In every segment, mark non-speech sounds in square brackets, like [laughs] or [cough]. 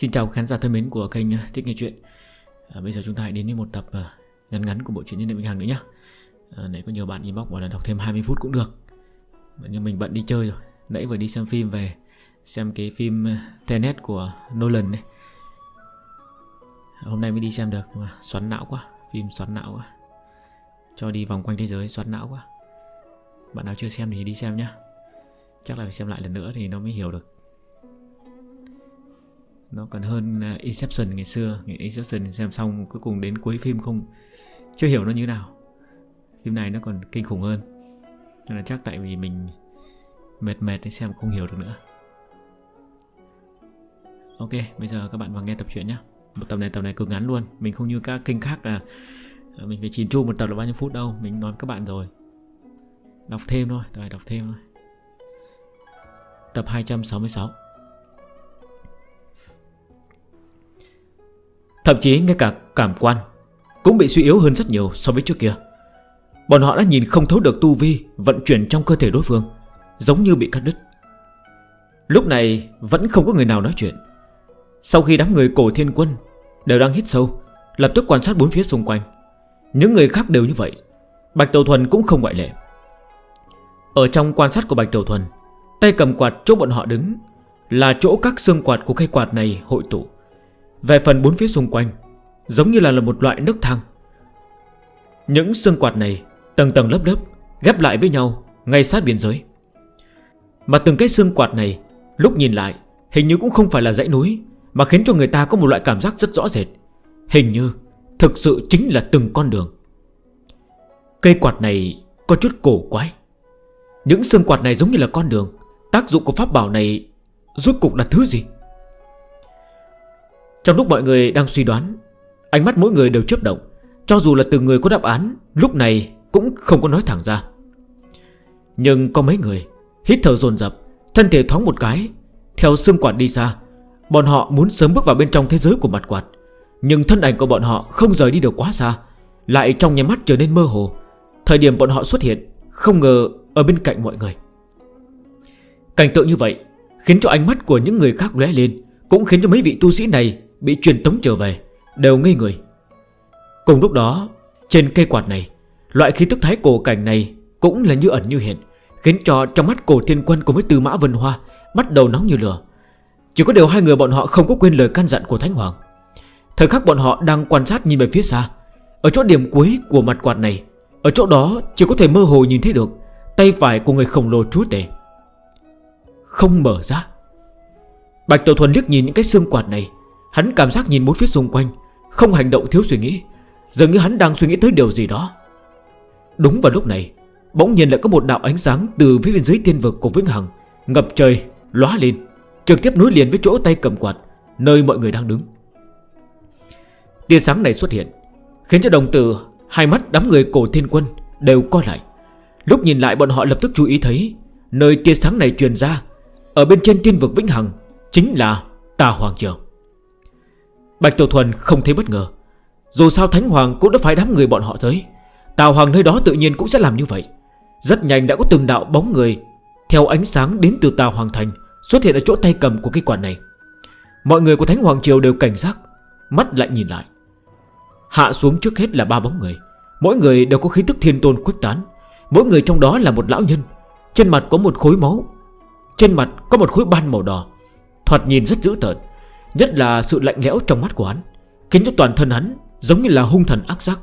Xin chào khán giả thân mến của kênh ờ, Thích Nghe Chuyện. À, Bây giờ chúng ta hãy đến với một tập uh, ngắn ngắn của bộ truyện nhân dân Vĩnh Hằng nữa nhé à, Nãy có nhiều bạn inbox bảo là đọc thêm 20 phút cũng được. Nhưng mình bận đi chơi rồi. Nãy vừa đi xem phim về Xem cái phim Tenet của Nolan đấy Hôm nay mới đi xem được mà xoắn não quá Phim xoắn não quá. Cho đi vòng quanh thế giới xoắn não quá. Bạn nào chưa xem thì đi xem nhá. Chắc là phải xem lại lần nữa thì nó mới hiểu được nó còn hơn à, Inception ngày xưa. Inception xem xong cuối cùng đến cuối phim không, chưa hiểu nó như nào. Phim này nó còn kinh khủng hơn. Nên là chắc tại vì mình mệt mệt nên xem không hiểu được nữa. Ok, bây giờ các bạn vào nghe tập truyện nhé một tập này tập này cực ngắn luôn. Mình không như các kênh khác là à, mình phải chìm chu một tập là bao nhiêu phút đâu. Mình nói với các bạn rồi. Đọc thêm thôi, tập này đọc thêm thôi. Tập 266 Thậm chí ngay cả cảm quan Cũng bị suy yếu hơn rất nhiều so với trước kia. Bọn họ đã nhìn không thấu được tu vi, Vận chuyển trong cơ thể đối phương, Giống như bị cắt đứt. Lúc này vẫn không có người nào nói chuyện. Sau khi đám người cổ thiên quân Đều đang hít sâu, Lập tức quan sát bốn phía xung quanh. Những người khác đều như vậy, Bạch Tiểu Thuần cũng không ngoại lệ. Ở trong quan sát của Bạch Tiểu Thuần, Tay cầm quạt chỗ bọn họ đứng Là chỗ các xương quạt của cây quạt này hội tụ. Về phần bốn phía xung quanh Giống như là, là một loại nước thang. Những xương quạt này Tầng tầng lớp lớp Ghép lại với nhau ngay sát biên giới. Mà từng cái xương quạt này Lúc nhìn lại hình như cũng không phải là dãy núi Mà khiến cho người ta có một loại cảm giác rất rõ rệt. Hình như Thực sự chính là từng con đường. Cây quạt này Có chút cổ quái. Những xương quạt này giống như là con đường Tác dụng của pháp bảo này Rốt cục là thứ gì? Trong lúc mọi người đang suy đoán, Ánh mắt mỗi người đều chấp động. Cho dù là từng người có đáp án, Lúc này cũng không có nói thẳng ra. Nhưng có mấy người, Hít thở dồn dập, Thân thể thoáng một cái. Theo xương quạt đi xa, Bọn họ muốn sớm bước vào bên trong thế giới của mặt quạt. Nhưng thân ảnh của bọn họ không rời đi được quá xa, Lại trong nhà mắt trở nên mơ hồ. Thời điểm bọn họ xuất hiện, Không ngờ ở bên cạnh mọi người. Cảnh tượng như vậy Khiến cho ánh mắt của những người khác lé lên, Cũng khiến cho mấy vị tu sĩ này Bị truyền tống trở về, Đều ngây người. Cùng lúc đó, Trên cây quạt này, Loại khí tức thái cổ cảnh này Cũng là như ẩn như hiện, Khiến cho trong mắt cổ thiên quân cùng với tư mã vân hoa Bắt đầu nóng như lửa. Chỉ có điều hai người bọn họ không có quên lời can dặn của Thánh Hoàng. Thời khắc bọn họ đang quan sát nhìn về phía xa, Ở chỗ điểm cuối của mặt quạt này, Ở chỗ đó chỉ có thể mơ hồ nhìn thấy được Tay phải của người khổng lồ chúa tể. Không mở ra. Bạch Tiểu Thuần liếc nhìn những cái xương quạt này Hắn cảm giác nhìn bốn phía xung quanh Không hành động thiếu suy nghĩ Dường như hắn đang suy nghĩ tới điều gì đó. Đúng vào lúc này Bỗng nhiên lại có một đạo ánh sáng từ phía bên dưới tiên vực của Vĩnh Hằng Ngập trời, lóa lên Trực tiếp nối liền với chỗ tay cầm quạt Nơi mọi người đang đứng. Tia sáng này xuất hiện Khiến cho đồng tử Hai mắt đám người cổ thiên quân đều coi lại. Lúc nhìn lại bọn họ lập tức chú ý thấy Nơi tia sáng này truyền ra Ở bên trên tiên vực Vĩnh Hằng Chính là Tà Hoàng Trường Bạch Tiểu Thuần không thấy bất ngờ. Dù sao Thánh Hoàng cũng đã phải đám người bọn họ tới. Tào Hoàng nơi đó tự nhiên cũng sẽ làm như vậy. Rất nhanh đã có từng đạo bóng người Theo ánh sáng đến từ Tào Hoàng Thành Xuất hiện ở chỗ tay cầm của cái quản này. Mọi người của Thánh Hoàng Triều đều cảnh giác, Mắt lại nhìn lại. Hạ xuống trước hết là ba bóng người. Mỗi người đều có khí tức thiên tôn khuếch tán. Mỗi người trong đó là một lão nhân. Trên mặt có một khối máu, Trên mặt có một khối ban màu đỏ. Thoạt nhìn rất dữ tợn. Nhất là sự lạnh lẽo trong mắt của hắn, Khiến cho toàn thân hắn giống như là hung thần ác giác.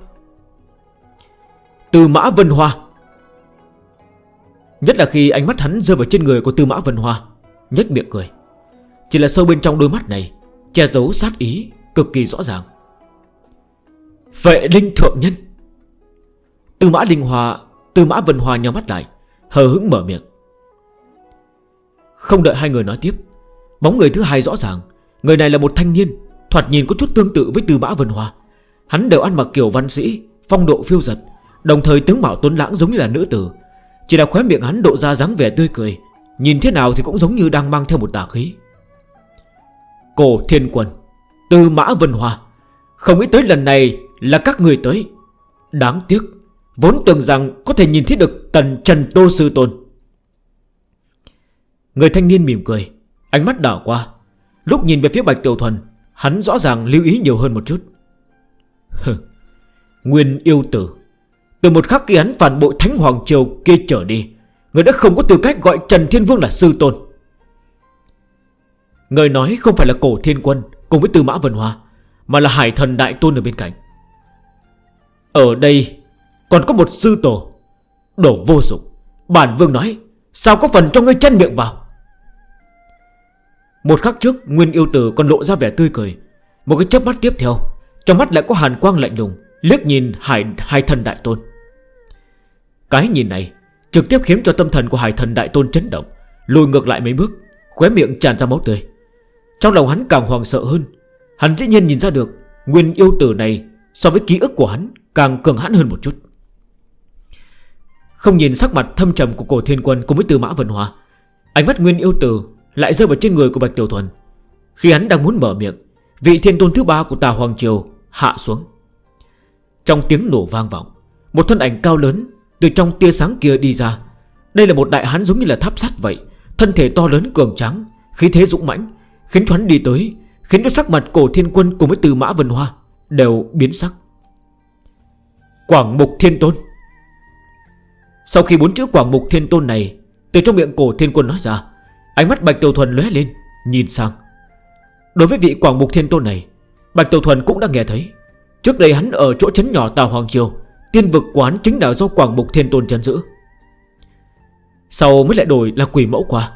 Từ mã Vân Hoa. Nhất là khi ánh mắt hắn rơi vào trên người của Tư Mã Vân Hoa Nhất miệng cười. Chỉ là sâu bên trong đôi mắt này, Che giấu sát ý cực kỳ rõ ràng. Vệ linh thượng nhân. Tư Mã Linh Hoa, Tư Mã Vân Hoa nhau mắt lại, Hờ hững mở miệng. Không đợi hai người nói tiếp, Bóng người thứ hai rõ ràng Người này là một thanh niên, Thoạt nhìn có chút tương tự với Tư Mã Vân hòa Hắn đều ăn mặc kiểu văn sĩ, Phong độ phiêu giật, Đồng thời tướng mạo tuấn lãng giống như là nữ tử. Chỉ là khóe miệng hắn độ ra dáng vẻ tươi cười, Nhìn thế nào thì cũng giống như đang mang theo một tà khí. Cổ Thiên Quân Tư Mã Vân hòa Không nghĩ tới lần này là các người tới. Đáng tiếc, Vốn tưởng rằng có thể nhìn thấy được Tần Trần Tô Sư Tôn. Người thanh niên mỉm cười, Ánh mắt đảo qua. Lúc nhìn về phía Bạch Tiểu Thuần, Hắn rõ ràng lưu ý nhiều hơn một chút. Nguyên yêu tử. Từ một khắc khi hắn phản bội Thánh Hoàng Triều kia trở đi, Người đã không có tư cách gọi Trần Thiên Vương là sư tôn. Người nói không phải là cổ thiên quân Cùng với tư mã vân hoa, Mà là hải thần đại tôn ở bên cạnh. Ở đây Còn có một sư tổ Đổ vô dụng. Bản vương nói, Sao có phần cho ngươi chân miệng vào? Một khắc trước Nguyên yêu tử còn lộ ra vẻ tươi cười. Một cái chớp mắt tiếp theo Trong mắt lại có hàn quang lạnh lùng Liếc nhìn hải, hải thần đại tôn. Cái nhìn này Trực tiếp khiến cho tâm thần của hải thần đại tôn chấn động Lùi ngược lại mấy bước Khóe miệng tràn ra máu tươi. Trong lòng hắn càng hoàng sợ hơn Hắn dĩ nhiên nhìn ra được Nguyên yêu tử này so với ký ức của hắn Càng cường hãn hơn một chút. Không nhìn sắc mặt thâm trầm của cổ thiên quân Cùng với từ mã vận hòa Ánh mắt Nguyên yêu tử lại rơi vào trên người của Bạch Tiểu Thuần. Khi hắn đang muốn mở miệng, Vị thiên tôn thứ ba của Tà Hoàng Triều hạ xuống. Trong tiếng nổ vang vọng, Một thân ảnh cao lớn Từ trong tia sáng kia đi ra. Đây là một đại hán giống như là tháp sắt vậy, Thân thể to lớn cường trắng Khí thế dũng mãnh, Khiến cho hắn đi tới, Khiến cho sắc mặt cổ thiên quân cùng với từ mã vân hoa Đều biến sắc. Quảng mục thiên tôn. Sau khi bốn chữ quảng mục thiên tôn này Từ trong miệng cổ thiên quân nói ra Ánh mắt Bạch Tiểu Thuần lóe lên, Nhìn sang. Đối với vị Quảng Mục Thiên Tôn này, Bạch Tiểu Thuần cũng đã nghe thấy. Trước đây hắn ở chỗ chấn nhỏ Tàu Hoàng Triều, Tiên vực quán chính đạo do Quảng Mục Thiên Tôn chấn giữ. Sau mới lại đổi là quỷ mẫu quả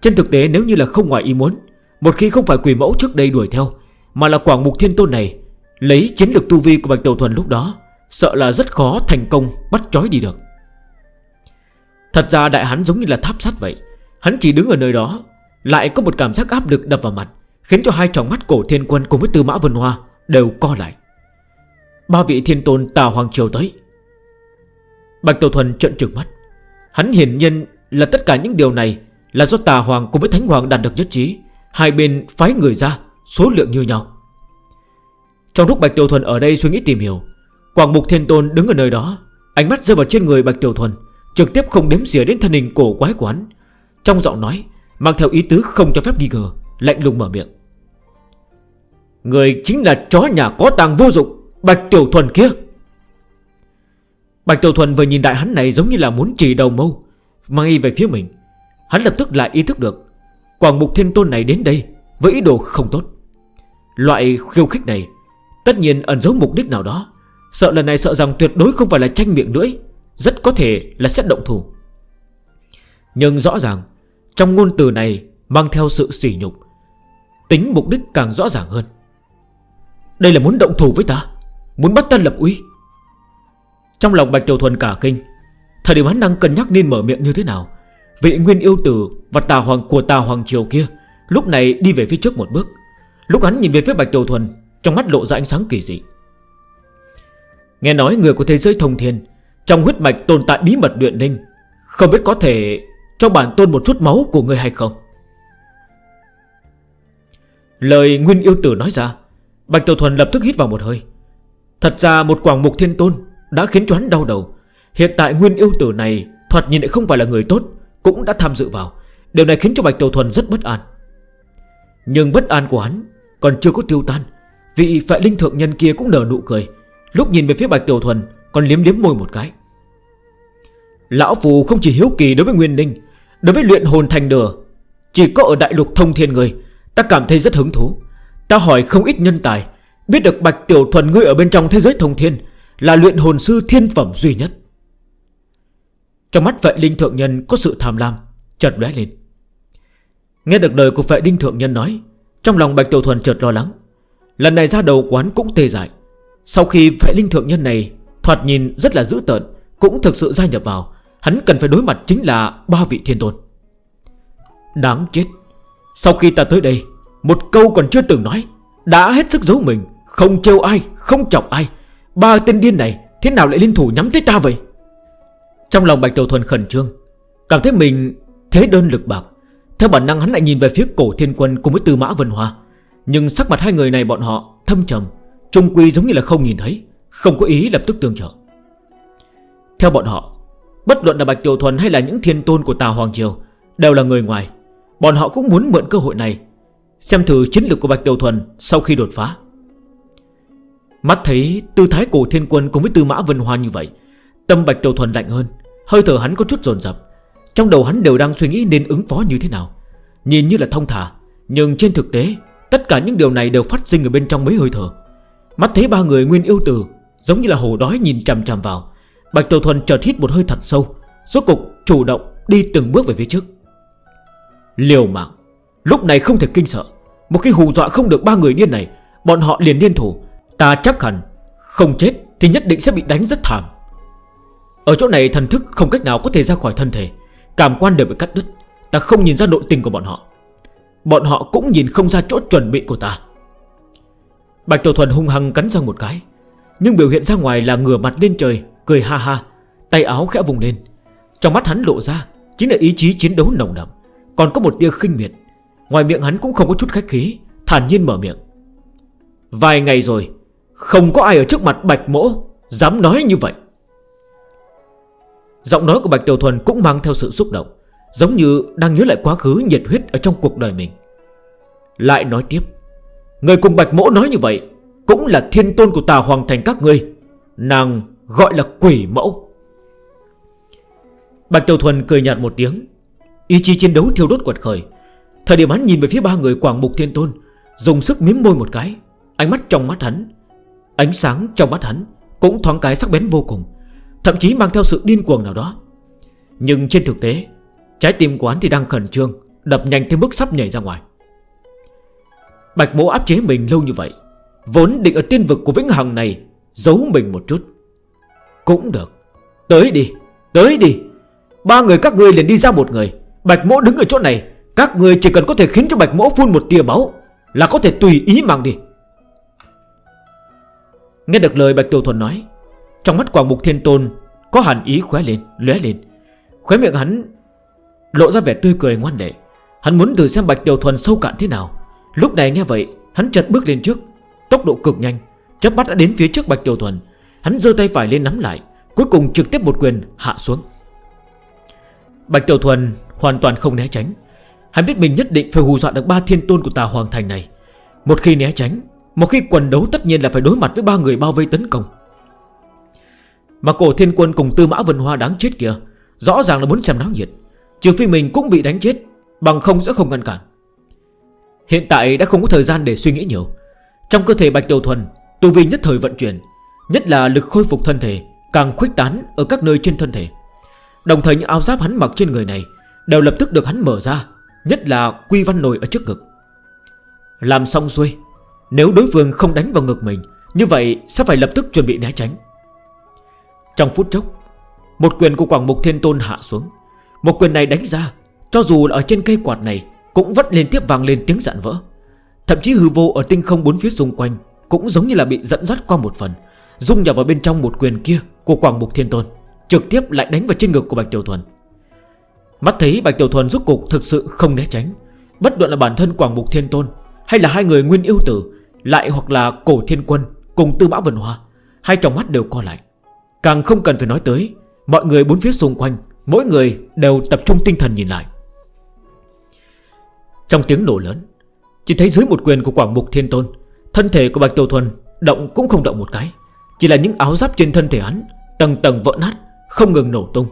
Trên thực tế nếu như là không ngoài ý muốn, Một khi không phải quỷ mẫu trước đây đuổi theo, Mà là Quảng Mục Thiên Tôn này Lấy chiến lực tu vi của Bạch Tiểu Thuần lúc đó, Sợ là rất khó thành công bắt trói đi được. Thật ra đại hắn giống như là tháp sắt vậy Hắn chỉ đứng ở nơi đó, Lại có một cảm giác áp lực đập vào mặt, Khiến cho hai tròng mắt cổ thiên quân cùng với tư mã vân hoa Đều co lại. Ba vị thiên tôn tà hoàng triều tới. Bạch Tổ Thuần trận trừng mắt. Hắn hiển nhiên là tất cả những điều này Là do tà hoàng cùng với thánh hoàng đạt được nhất trí, Hai bên phái người ra, Số lượng như nhau. Trong lúc Bạch Tiểu Thuần ở đây suy nghĩ tìm hiểu, Quảng Mục Thiên Tôn đứng ở nơi đó, Ánh mắt rơi vào trên người Bạch Tiểu Thuần, Trực tiếp không đếm xỉa đến thân hình cổ quái quán trong giọng nói, Mang theo ý tứ không cho phép nghi ngờ, Lạnh lùng mở miệng. Người chính là chó nhà có tàng vô dụng, Bạch Tiểu Thuần kia. Bạch Tiểu Thuần vừa nhìn đại hắn này giống như là muốn chỉ đầu mâu, Mang y về phía mình. Hắn lập tức lại ý thức được, Quảng Mục Thiên Tôn này đến đây Với ý đồ không tốt. Loại khiêu khích này, Tất nhiên ẩn giấu mục đích nào đó, Sợ lần này sợ rằng tuyệt đối không phải là tranh miệng nữa Rất có thể là xét động thủ. Nhưng rõ ràng trong ngôn từ này mang theo sự sỉ nhục, Tính mục đích càng rõ ràng hơn. Đây là muốn động thủ với ta, Muốn bắt ta lập uy. Trong lòng Bạch Tiểu Thuần cả kinh, Thời điểm hắn đang cân nhắc nên mở miệng như thế nào, Vị nguyên yêu tử và tà hoàng của tà hoàng triều kia Lúc này đi về phía trước một bước. Lúc hắn nhìn về phía Bạch Tiểu Thuần, Trong mắt lộ ra ánh sáng kỳ dị. Nghe nói người của thế giới thông thiên, Trong huyết mạch tồn tại bí mật luyện ninh Không biết có thể cho bản tôn một chút máu của người hay không? Lời Nguyên Yêu Tử nói ra, Bạch Tiểu Thuần lập tức hít vào một hơi. Thật ra một quảng mục thiên tôn Đã khiến cho hắn đau đầu. Hiện tại Nguyên Yêu Tử này Thoạt nhìn lại không phải là người tốt, Cũng đã tham dự vào. Điều này khiến cho Bạch Tiểu Thuần rất bất an. Nhưng bất an của hắn còn chưa có tiêu tan. Vị phệ linh thượng nhân kia cũng nở nụ cười, Lúc nhìn về phía Bạch Tiểu Thuần Còn liếm liếm môi một cái. Lão Phù không chỉ hiếu kỳ đối với Nguyên Ninh Đối với luyện hồn thành đờ Chỉ có ở đại lục thông thiên người, Ta cảm thấy rất hứng thú. Ta hỏi không ít nhân tài, Biết được Bạch Tiểu Thuần ngươi ở bên trong thế giới thông thiên Là luyện hồn sư thiên phẩm duy nhất. Trong mắt vệ linh thượng nhân có sự tham lam, Chợt lóe lên. Nghe được lời của vệ linh thượng nhân nói, Trong lòng Bạch Tiểu Thuần chợt lo lắng. Lần này ra đầu quán cũng tê dại. Sau khi vệ linh thượng nhân này Thoạt nhìn rất là dữ tợn, Cũng thực sự gia nhập vào Hắn cần phải đối mặt chính là ba vị thiên tôn. Đáng chết. Sau khi ta tới đây Một câu còn chưa từng nói Đã hết sức giấu mình Không trêu ai, không chọc ai. Ba tên điên này thế nào lại liên thủ nhắm tới ta vậy? Trong lòng Bạch Đầu Thuần khẩn trương Cảm thấy mình thế đơn lực bạc. Theo bản năng hắn lại nhìn về phía cổ thiên quân Cùng với tư mã vân hoa. Nhưng sắc mặt hai người này bọn họ thâm trầm Trung quy giống như là không nhìn thấy Không có ý lập tức tương trợ. Theo bọn họ Bất luận là Bạch Tiểu Thuần hay là những thiên tôn của Tào Hoàng Triều, Đều là người ngoài. Bọn họ cũng muốn mượn cơ hội này, Xem thử chiến lược của Bạch Tiểu Thuần sau khi đột phá. Mắt thấy tư thái cổ thiên quân cùng với tư mã vân hoa như vậy, Tâm Bạch Tiểu Thuần lạnh hơn, Hơi thở hắn có chút dồn dập. Trong đầu hắn đều đang suy nghĩ nên ứng phó như thế nào. Nhìn như là thông thả, Nhưng trên thực tế, Tất cả những điều này đều phát sinh ở bên trong mấy hơi thở. Mắt thấy ba người nguyên yêu tử Giống như là hồ đói nhìn chằm chằm vào Bạch Tiểu Thuần chợt hít một hơi thật sâu, rốt cục chủ động đi từng bước về phía trước. Liều mạng. Lúc này không thể kinh sợ. Một khi hù dọa không được ba người điên này, Bọn họ liền liên thủ. Ta chắc hẳn không chết thì nhất định sẽ bị đánh rất thảm. Ở chỗ này thần thức không cách nào có thể ra khỏi thân thể. Cảm quan đều bị cắt đứt. Ta không nhìn ra nội tình của bọn họ. Bọn họ cũng nhìn không ra chỗ chuẩn bị của ta. Bạch Tiểu Thuần hung hăng cắn răng một cái, Nhưng biểu hiện ra ngoài là ngửa mặt lên trời Cười ha ha, Tay áo khẽ vùng lên. Trong mắt hắn lộ ra, Chính là ý chí chiến đấu nồng đậm. Còn có một tia khinh miệt. Ngoài miệng hắn cũng không có chút khách khí, Thản nhiên mở miệng. Vài ngày rồi, Không có ai ở trước mặt bạch mỗ Dám nói như vậy. Giọng nói của Bạch Tiểu Thuần cũng mang theo sự xúc động, Giống như đang nhớ lại quá khứ nhiệt huyết ở Trong cuộc đời mình. Lại nói tiếp, Người cùng Bạch Mỗ nói như vậy Cũng là thiên tôn của tà hoàng thành các ngươi. Nàng Gọi là quỷ mẫu. Bạch Tiểu Thuần cười nhạt một tiếng. Ý chí chiến đấu thiêu đốt quật khởi. Thời điểm hắn nhìn về phía ba người Quảng Mục Thiên Tôn, Dùng sức miếm môi một cái. Ánh mắt trong mắt hắn, Ánh sáng trong mắt hắn Cũng thoáng cái sắc bén vô cùng, Thậm chí mang theo sự điên cuồng nào đó. Nhưng trên thực tế, Trái tim của hắn thì đang khẩn trương, Đập nhanh thêm bước sắp nhảy ra ngoài. Bạch bố áp chế mình lâu như vậy, Vốn định ở tiên vực của Vĩnh Hằng này Giấu mình một chút. Cũng được. Tới đi Tới đi. Ba người các ngươi liền đi ra một người. Bạch mỗ đứng ở chỗ này. Các người chỉ cần có thể khiến cho bạch mỗ phun một tia máu Là có thể tùy ý mang đi. Nghe được lời Bạch Tiểu Thuần nói Trong mắt Quảng Mục Thiên Tôn Có hẳn ý khóe lên, lóe lên. Khóe miệng hắn Lộ ra vẻ tươi cười ngoan lệ. Hắn muốn thử xem Bạch Tiểu Thuần sâu cạn thế nào. Lúc này nghe vậy Hắn chật bước lên trước. Tốc độ cực nhanh. Chấp bắt đã đến phía trước Bạch Tiểu Thuần. Hắn dơ tay phải lên nắm lại, Cuối cùng trực tiếp một quyền hạ xuống. Bạch Tiểu Thuần hoàn toàn không né tránh. Hắn biết mình nhất định phải hù dọa được ba thiên tôn của tà hoàng thành này. Một khi né tránh, Một khi quần đấu tất nhiên là phải đối mặt với ba người bao vây tấn công. Mà cổ thiên quân cùng tư mã vân hoa đáng chết kìa Rõ ràng là muốn xem náo nhiệt, Trừ phi mình cũng bị đánh chết, Bằng không sẽ không ngăn cản. Hiện tại đã không có thời gian để suy nghĩ nhiều. Trong cơ thể Bạch Tiểu Thuần Tù vi nhất thời vận chuyển Nhất là lực khôi phục thân thể, Càng khuếch tán ở các nơi trên thân thể. Đồng thời những áo giáp hắn mặc trên người này Đều lập tức được hắn mở ra, Nhất là quy văn nồi ở trước ngực. Làm xong xuôi, Nếu đối phương không đánh vào ngực mình, Như vậy sẽ phải lập tức chuẩn bị né tránh. Trong phút chốc, Một quyền của Quảng Mục Thiên Tôn hạ xuống. Một quyền này đánh ra, Cho dù là ở trên cây quạt này, Cũng vắt liên tiếp vàng lên tiếng dạn vỡ. Thậm chí hư vô ở tinh không bốn phía xung quanh Cũng giống như là bị dẫn dắt qua một phần. Dung nhập vào bên trong một quyền kia Của Quảng Mục Thiên Tôn, Trực tiếp lại đánh vào trên ngực của Bạch Tiểu Thuần. Mắt thấy Bạch Tiểu Thuần rút cục thực sự không né tránh, Bất luận là bản thân Quảng Mục Thiên Tôn Hay là hai người Nguyên Yêu Tử, Lại hoặc là Cổ Thiên Quân Cùng Tư Mã Vân Hoa, Hai trong mắt đều co lại. Càng không cần phải nói tới, Mọi người bốn phía xung quanh, Mỗi người đều tập trung tinh thần nhìn lại. Trong tiếng nổ lớn, Chỉ thấy dưới một quyền của Quảng Mục Thiên Tôn, Thân thể của Bạch Tiểu Thuần Động cũng không động một cái. Chỉ là những áo giáp trên thân thể hắn, Tầng tầng vỡ nát, Không ngừng nổ tung.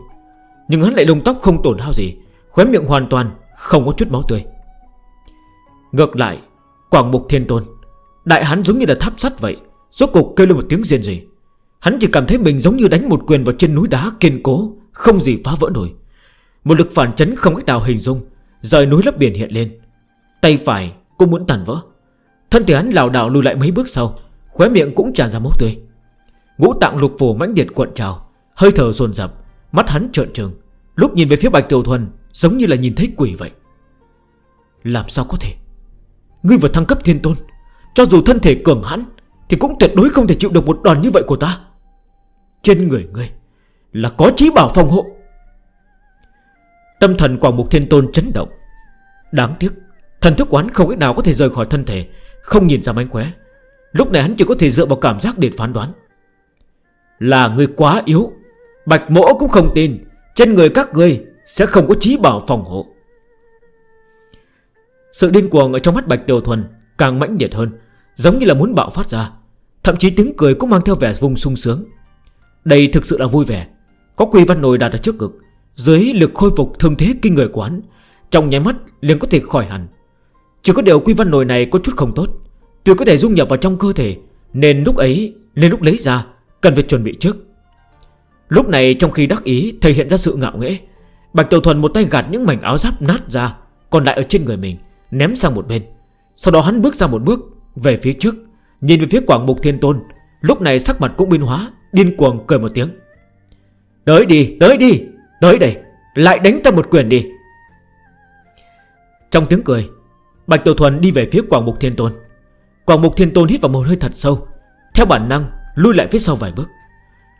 Nhưng hắn lại lông tóc không tổn hao gì, Khóe miệng hoàn toàn không có chút máu tươi. Ngược lại, Quảng mục thiên tôn, Đại hắn giống như là tháp sắt vậy, Rốt cục kêu lên một tiếng riêng gì Hắn chỉ cảm thấy mình giống như đánh một quyền vào trên núi đá kiên cố, Không gì phá vỡ nổi. Một lực phản chấn không cách nào hình dung, Rời núi lấp biển hiện lên. Tay phải cũng muốn tàn vỡ. Thân thể hắn lào đảo lùi lại mấy bước sau, Khóe miệng cũng tràn ra máu tươi. Ngũ tạng lục phủ mãnh liệt cuộn trào, Hơi thở dồn dập, Mắt hắn trợn trừng, Lúc nhìn về phía Bạch Tiểu Thuần, Giống như là nhìn thấy quỷ vậy. Làm sao có thể? Ngươi vừa thăng cấp thiên tôn, Cho dù thân thể cường hãn, Thì cũng tuyệt đối không thể chịu được một đòn như vậy của ta. Trên người ngươi Là có trí bảo phòng hộ. Tâm thần quảng mục thiên tôn chấn động. Đáng tiếc, Thần thức quán không ít nào có thể rời khỏi thân thể, Không nhìn ra mánh khóe. Lúc này hắn chỉ có thể dựa vào cảm giác để phán đoán. Là người quá yếu. Bạch mỗ cũng không tin, Trên người các người sẽ không có trí bảo phòng hộ. Sự điên cuồng ở trong mắt Bạch Tiểu Thuần Càng mãnh liệt hơn, Giống như là muốn bạo phát ra, Thậm chí tiếng cười cũng mang theo vẻ vùng sung sướng. Đây thực sự là vui vẻ, Có quy văn nồi đạt ở trước ngực, Dưới lực khôi phục thương thế kinh người quán, Trong nháy mắt liền có thể khỏi hẳn. Chỉ có điều quy văn nồi này có chút không tốt, Tuy có thể dung nhập vào trong cơ thể, Nên lúc ấy, Nên lúc lấy ra Cần phải chuẩn bị trước. Lúc này trong khi đắc ý thầy hiện ra sự ngạo nghễ Bạch Tiểu Thuần một tay gạt những mảnh áo giáp nát ra Còn lại ở trên người mình Ném sang một bên. Sau đó hắn bước ra một bước Về phía trước Nhìn về phía quảng mục thiên tôn. Lúc này sắc mặt cũng biến hóa Điên cuồng cười một tiếng. Tới đi, tới đi, tới đây Lại đánh ta một quyền đi. Trong tiếng cười Bạch Tiểu Thuần đi về phía quảng mục thiên tôn. Quảng mục thiên tôn hít vào một hơi thật sâu. Theo bản năng Lui lại phía sau vài bước.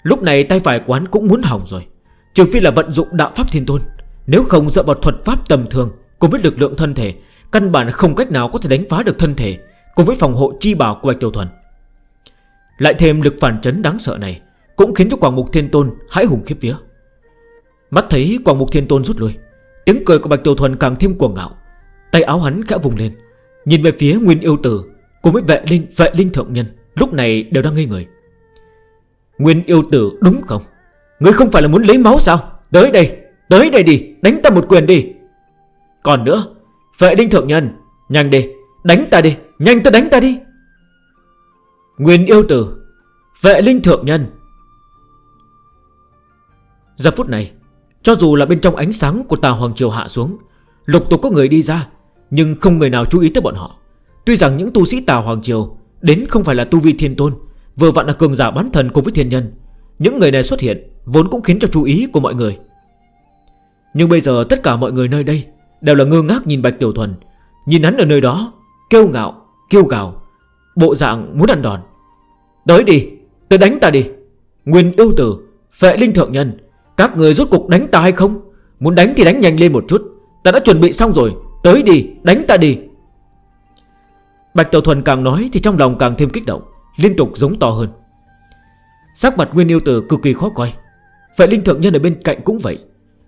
Lúc này tay phải quán cũng muốn hỏng rồi. Trừ phi là vận dụng đạo pháp thiên tôn. Nếu không dựa vào thuật pháp tầm thường Cùng với lực lượng thân thể Căn bản không cách nào có thể đánh phá được thân thể Cùng với phòng hộ chi bảo của Bạch Tiểu Thuần. Lại thêm lực phản chấn đáng sợ này Cũng khiến cho Quảng Mục Thiên Tôn hãi hùng khiếp vía. Mắt thấy Quảng Mục Thiên Tôn rút lui Tiếng cười của Bạch Tiểu Thuần càng thêm cuồng ngạo. Tay áo hắn khẽ vùng lên Nhìn về phía Nguyên Yêu Tử Cùng với vệ linh, vệ linh thượng nhân Lúc này đều đang ngây người. Nguyên yêu tử đúng không? Ngươi không phải là muốn lấy máu sao? Tới đây, tới đây đi, đánh ta một quyền đi. Còn nữa Vệ đinh thượng nhân, nhanh đi Đánh ta đi, nhanh ta đánh ta đi. Nguyên yêu tử Vệ linh thượng nhân. Giờ phút này Cho dù là bên trong ánh sáng của tà Hoàng Triều hạ xuống Lục tục có người đi ra Nhưng không người nào chú ý tới bọn họ. Tuy rằng những tu sĩ tà Hoàng Triều Đến không phải là tu vi thiên tôn Vừa vặn là cường giả bán thần cùng với thiên nhân. Những người này xuất hiện Vốn cũng khiến cho chú ý của mọi người. Nhưng bây giờ tất cả mọi người nơi đây Đều là ngơ ngác nhìn Bạch Tiểu Thuần Nhìn hắn ở nơi đó Kêu ngạo, kêu gào Bộ dạng muốn ăn đòn. Tới đi, tới đánh ta đi. Nguyên yêu tử, phệ linh thượng nhân Các người rốt cục đánh ta hay không? Muốn đánh thì đánh nhanh lên một chút. Ta đã chuẩn bị xong rồi, tới đi, đánh ta đi. Bạch Tiểu Thuần càng nói thì trong lòng càng thêm kích động. Liên tục giống to hơn. Sắc mặt Nguyên Yêu Tử cực kỳ khó coi. Vậy Linh Thượng Nhân ở bên cạnh cũng vậy.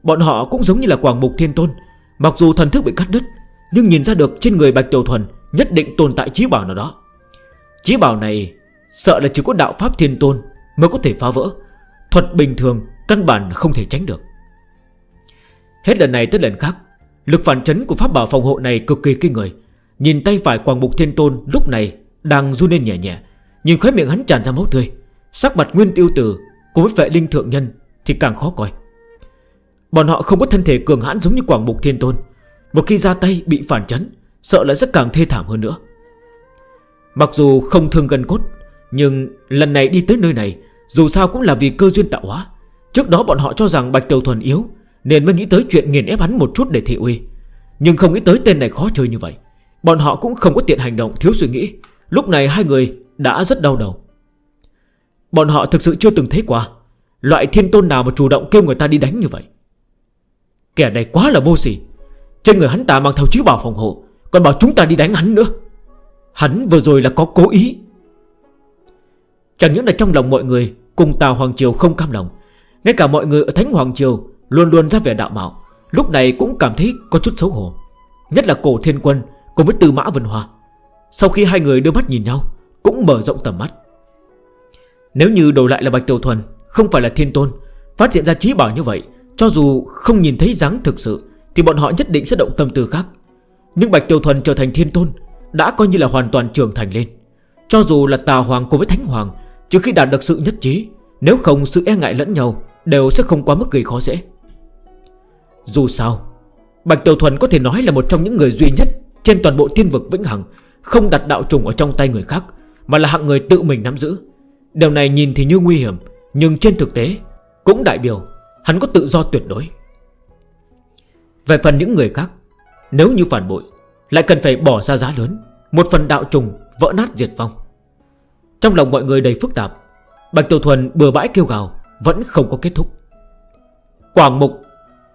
Bọn họ cũng giống như là Quảng Mục Thiên Tôn. Mặc dù thần thức bị cắt đứt, Nhưng nhìn ra được trên người Bạch Tiểu Thuần Nhất định tồn tại trí bảo nào đó. Trí bảo này sợ là chỉ có đạo Pháp Thiên Tôn Mới có thể phá vỡ. Thuật bình thường căn bản không thể tránh được. Hết lần này tới lần khác, Lực phản chấn của pháp bảo phòng hộ này cực kỳ kinh người. Nhìn tay phải Quảng Mục Thiên Tôn lúc này Đang run lên nhẹ nhẹ. Nhìn khóe miệng hắn tràn ra máu tươi, Sắc mặt nguyên tiêu tử Cùng với vệ linh thượng nhân Thì càng khó coi. Bọn họ không có thân thể cường hãn giống như quảng mục thiên tôn, Một khi ra tay bị phản chấn, Sợ lại rất càng thê thảm hơn nữa. Mặc dù không thương gần cốt, Nhưng lần này đi tới nơi này, Dù sao cũng là vì cơ duyên tạo hóa. Trước đó bọn họ cho rằng Bạch Tiểu Thuần yếu, Nên mới nghĩ tới chuyện nghiền ép hắn một chút để thị uy. Nhưng không nghĩ tới tên này khó chơi như vậy. Bọn họ cũng không có tiện hành động, thiếu suy nghĩ. Lúc này hai người đã rất đau đầu. Bọn họ thực sự chưa từng thấy qua Loại thiên tôn nào mà chủ động kêu người ta đi đánh như vậy. Kẻ này quá là vô sỉ. Trên người hắn ta mang theo chứ bảo phòng hộ, Còn bảo chúng ta đi đánh hắn nữa. Hắn vừa rồi là có cố ý. Chẳng những là trong lòng mọi người, Cùng Tàu Hoàng Triều không cam lòng, Ngay cả mọi người ở Thánh Hoàng Triều Luôn luôn ra vẻ đạo mạo, Lúc này cũng cảm thấy có chút xấu hổ. Nhất là cổ thiên quân cùng với tư mã vân hòa Sau khi hai người đưa mắt nhìn nhau cũng mở rộng tầm mắt. Nếu như đổi lại là Bạch Tiểu Thuần, Không phải là thiên tôn, Phát hiện ra trí bảo như vậy, Cho dù không nhìn thấy dáng thực sự, Thì bọn họ nhất định sẽ động tâm tư khác. Nhưng Bạch Tiểu Thuần trở thành thiên tôn, Đã coi như là hoàn toàn trưởng thành lên. Cho dù là tà hoàng cùng với thánh hoàng, trước khi đạt được sự nhất trí, Nếu không sự e ngại lẫn nhau, Đều sẽ không quá mức gây khó dễ. Dù sao, Bạch Tiểu Thuần có thể nói là một trong những người duy nhất Trên toàn bộ thiên vực Vĩnh Hằng Không đặt đạo trùng ở trong tay người khác. Mà là hạng người tự mình nắm giữ. Điều này nhìn thì như nguy hiểm, Nhưng trên thực tế, Cũng đại biểu hắn có tự do tuyệt đối. Về phần những người khác, Nếu như phản bội, Lại cần phải bỏ ra giá lớn, Một phần đạo trùng vỡ nát diệt vong. Trong lòng mọi người đầy phức tạp, Bạch Tiểu Thuần bừa bãi kêu gào, Vẫn không có kết thúc. Quảng Mục,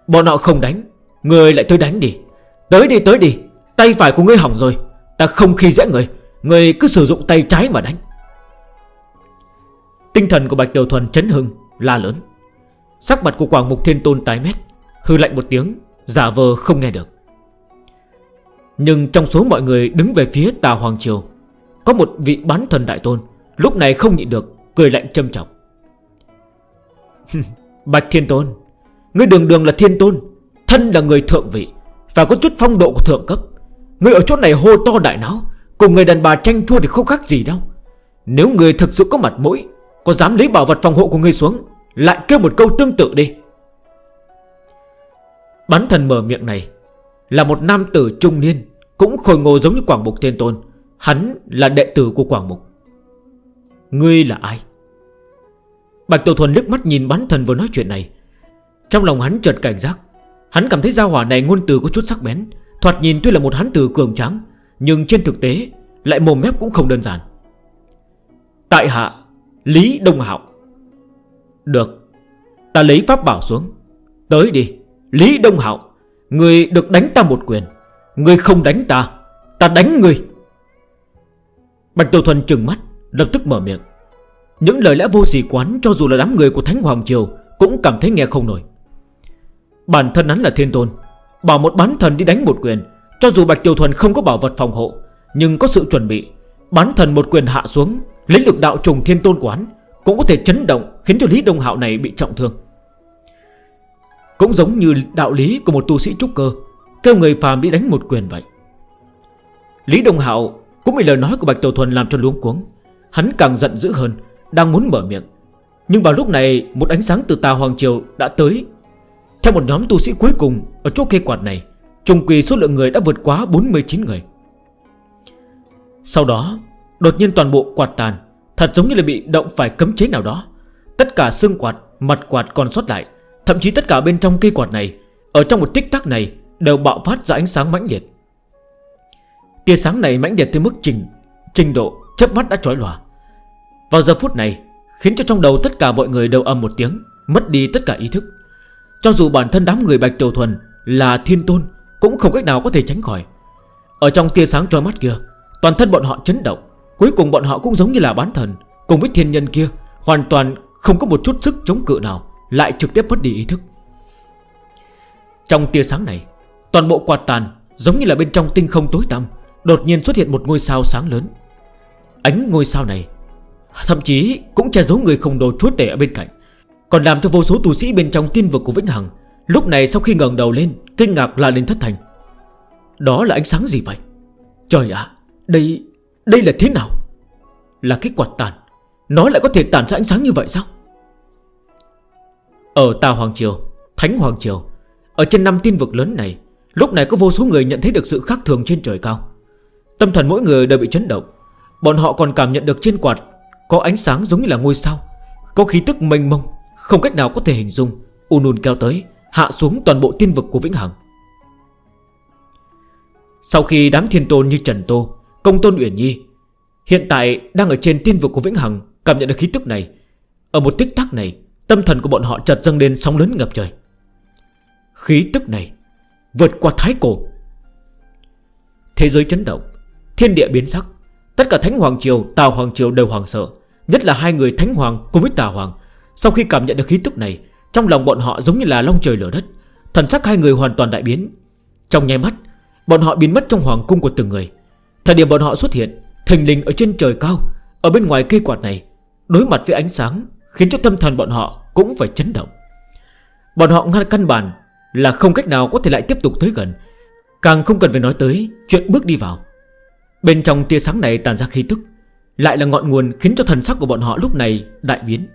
Bọn họ không đánh, Người lại tới đánh đi. Tới đi tới đi, Tay phải của ngươi hỏng rồi, Ta không khi dễ ngươi. Người cứ sử dụng tay trái mà đánh. Tinh thần của Bạch Tiểu Thuần chấn hưng La lớn. Sắc mặt của Quảng Mục Thiên Tôn tái mét, Hư lạnh một tiếng, Giả vờ không nghe được. Nhưng trong số mọi người đứng về phía Tà Hoàng Triều, Có một vị bán thần đại tôn, Lúc này không nhịn được, Cười lạnh châm trọng. [laughs] Bạch Thiên Tôn, Ngươi đường đường là Thiên Tôn, Thân là người thượng vị phải có chút phong độ của thượng cấp. Ngươi ở chỗ này hô to đại náo Cùng người đàn bà tranh thua thì không khác gì đâu. Nếu người thực sự có mặt mũi, Có dám lấy bảo vật phòng hộ của người xuống, Lại kêu một câu tương tự đi. Bắn thần mở miệng này, Là một nam tử trung niên, Cũng khôi ngô giống như Quảng Mục Thiên Tôn. Hắn là đệ tử của Quảng Mục. Ngươi là ai? Bạch Tiểu Thuần lướt mắt nhìn bắn thần vừa nói chuyện này. Trong lòng hắn chợt cảnh giác. Hắn cảm thấy giao hỏa này ngôn từ có chút sắc bén. Thoạt nhìn tuy là một hắn tử cường tráng nhưng trên thực tế, Lại mồm mép cũng không đơn giản. Tại hạ, Lý Đông Hạo. Được, Ta lấy pháp bảo xuống. Tới đi, Lý Đông Hạo, Người được đánh ta một quyền. Người không đánh ta Ta đánh người. Bạch Tiểu Thuần trừng mắt, Lập tức mở miệng. Những lời lẽ vô sỉ quán cho dù là đám người của Thánh Hoàng Triều Cũng cảm thấy nghe không nổi. Bản thân hắn là thiên tôn, Bảo một bán thần đi đánh một quyền cho dù Bạch Tiêu Thuần không có bảo vật phòng hộ, Nhưng có sự chuẩn bị. Bán thần một quyền hạ xuống, Lấy lực đạo trùng thiên tôn quán, Cũng có thể chấn động, khiến cho Lý Đông Hạo này bị trọng thương. Cũng giống như đạo lý của một tu sĩ trúc cơ, Kêu người phàm đi đánh một quyền vậy. Lý Đông Hạo cũng bị lời nói của Bạch Tiểu Thuần làm cho luống cuống. Hắn càng giận dữ hơn, Đang muốn mở miệng. Nhưng vào lúc này, một ánh sáng từ tà Hoàng Triều đã tới. Theo một nhóm tu sĩ cuối cùng Ở chỗ kê quạt này Trung quỳ số lượng người đã vượt quá 49 người. Sau đó Đột nhiên toàn bộ quạt tàn Thật giống như là bị động phải cấm chế nào đó. Tất cả xương quạt, mặt quạt còn sót lại Thậm chí tất cả bên trong cây quạt này Ở trong một tích tắc này Đều bạo phát ra ánh sáng mãnh liệt. Tia sáng này mãnh liệt tới mức trình Trình độ chấp mắt đã trói lòa. Vào giờ phút này Khiến cho trong đầu tất cả mọi người đều âm một tiếng Mất đi tất cả ý thức. Cho dù bản thân đám người Bạch Tiểu Thuần Là thiên tôn cũng không cách nào có thể tránh khỏi. Ở trong tia sáng trói mắt kia, Toàn thân bọn họ chấn động, Cuối cùng bọn họ cũng giống như là bán thần, Cùng với thiên nhân kia, Hoàn toàn không có một chút sức chống cự nào, Lại trực tiếp mất đi ý thức. Trong tia sáng này, Toàn bộ quạt tàn giống như là bên trong tinh không tối tăm, Đột nhiên xuất hiện một ngôi sao sáng lớn. Ánh ngôi sao này, Thậm chí cũng che giấu người khổng đồ chúa tể ở bên cạnh, Còn làm cho vô số tù sĩ bên trong tiên vực của Vĩnh Hằng, Lúc này sau khi ngần đầu lên Kinh ngạc la lên thất thành Đó là ánh sáng gì vậy? Trời ạ, Đây Đây là thế nào? Là cái quạt tàn. Nó lại có thể tàn ra ánh sáng như vậy sao? Ở Tà Hoàng Triều, Thánh Hoàng Triều, Ở trên năm tiên vực lớn này, Lúc này có vô số người nhận thấy được sự khác thường trên trời cao. Tâm thần mỗi người đều bị chấn động. Bọn họ còn cảm nhận được trên quạt Có ánh sáng giống như là ngôi sao, Có khí tức mênh mông, Không cách nào có thể hình dung Unun kéo tới. Hạ xuống toàn bộ tiên vực của Vĩnh Hằng. Sau khi đám thiên tôn như Trần Tô Công Tôn Uyển Nhi Hiện tại đang ở trên tiên vực của Vĩnh Hằng Cảm nhận được khí tức này Ở một tích tắc này Tâm thần của bọn họ chợt dâng lên sóng lớn ngập trời. Khí tức này Vượt qua thái cổ. Thế giới chấn động Thiên địa biến sắc Tất cả Thánh Hoàng Triều, Tào Hoàng Triều đều hoàng sợ Nhất là hai người Thánh Hoàng cùng với Tào Hoàng. Sau khi cảm nhận được khí tức này trong lòng bọn họ giống như là long trời lở đất, Thần sắc hai người hoàn toàn đại biến. Trong nháy mắt, Bọn họ biến mất trong hoàng cung của từng người. Thời điểm bọn họ xuất hiện, Thình linh ở trên trời cao, Ở bên ngoài cây quạt này, Đối mặt với ánh sáng Khiến cho tâm thần bọn họ cũng phải chấn động. Bọn họ ngăn căn bản Là không cách nào có thể lại tiếp tục tới gần, Càng không cần phải nói tới Chuyện bước đi vào. Bên trong tia sáng này tàn ra khí tức, Lại là ngọn nguồn khiến cho thần sắc của bọn họ lúc này đại biến.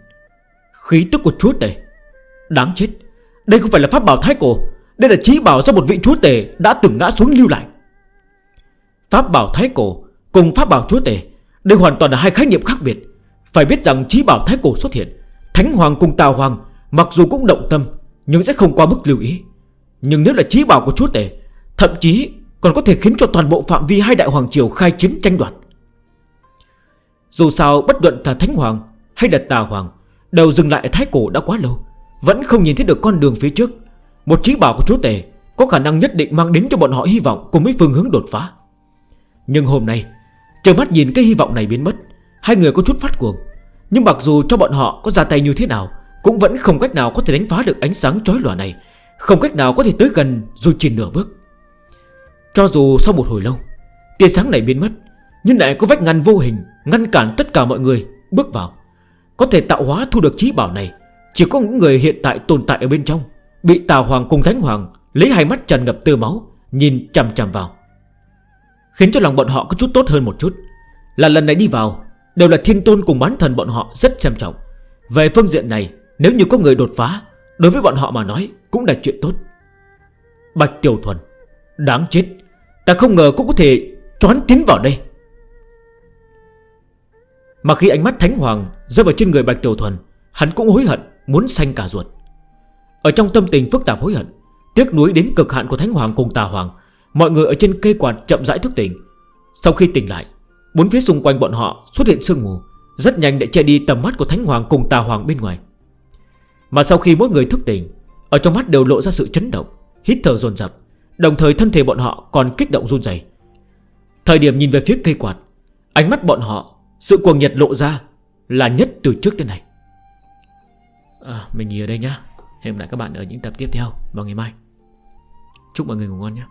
Khí tức của chúa tể. Đáng chết. Đây không phải là pháp bảo thái cổ. Đây là trí bảo do một vị chúa tể đã từng ngã xuống lưu lại. Pháp bảo thái cổ cùng pháp bảo chúa tể, Đây hoàn toàn là hai khái niệm khác biệt. Phải biết rằng trí bảo thái cổ xuất hiện, Thánh hoàng cùng tào hoàng Mặc dù cũng động tâm, Nhưng sẽ không qua mức lưu ý. Nhưng nếu là trí bảo của chúa tể, Thậm chí còn có thể khiến cho toàn bộ phạm vi hai đại hoàng triều khai chiếm tranh đoạt. Dù sao, bất luận là thánh hoàng hay là tà hoàng Đều dừng lại thái cổ đã quá lâu. Vẫn không nhìn thấy được con đường phía trước. Một trí bảo của chú Tề Có khả năng nhất định mang đến cho bọn họ hy vọng Cùng với phương hướng đột phá. Nhưng hôm nay Chờ mắt nhìn cái hy vọng này biến mất. Hai người có chút phát cuồng. Nhưng mặc dù cho bọn họ có ra tay như thế nào, Cũng vẫn không cách nào có thể đánh phá được ánh sáng chói lòa này. Không cách nào có thể tới gần Dù chỉ nửa bước. Cho dù sau một hồi lâu, Tia sáng này biến mất, Nhưng lại có vách ngăn vô hình, Ngăn cản tất cả mọi người bước vào. Có thể tạo hóa thu được trí bảo này. Chỉ có những người hiện tại tồn tại ở bên trong, Bị Tào Hoàng cùng Thánh Hoàng Lấy hai mắt tràn ngập tơ máu, Nhìn chằm chằm vào. Khiến cho lòng bọn họ có chút tốt hơn một chút. Là lần này đi vào, Đều là thiên tôn cùng bán thần bọn họ rất xem trọng. Về phương diện này, Nếu như có người đột phá, Đối với bọn họ mà nói cũng là chuyện tốt. Bạch Tiểu Thuần, Đáng chết, Ta không ngờ cũng có thể trón tín vào đây. Mà khi ánh mắt Thánh Hoàng rơi vào trên người Bạch Tiểu Thuần, Hắn cũng hối hận. Muốn xanh cả ruột. Ở trong tâm tình phức tạp hối hận, Tiếc nuối đến cực hạn của Thánh Hoàng cùng Tà Hoàng, Mọi người ở trên cây quạt chậm rãi thức tỉnh. Sau khi tỉnh lại, Bốn phía xung quanh bọn họ xuất hiện sương mù, Rất nhanh để che đi tầm mắt của Thánh Hoàng cùng Tà Hoàng bên ngoài. Mà sau khi mỗi người thức tỉnh, Ở trong mắt đều lộ ra sự chấn động, Hít thở dồn dập, Đồng thời thân thể bọn họ còn kích động run dày Thời điểm nhìn về phía cây quạt, Ánh mắt bọn họ, Sự cuồng nhiệt lộ ra Là nhất từ trước tới nay à, Mình nghỉ ở đây nhá. Hẹn gặp lại các bạn ở những tập tiếp theo. Vào ngày mai. Chúc mọi người ngủ ngon nhé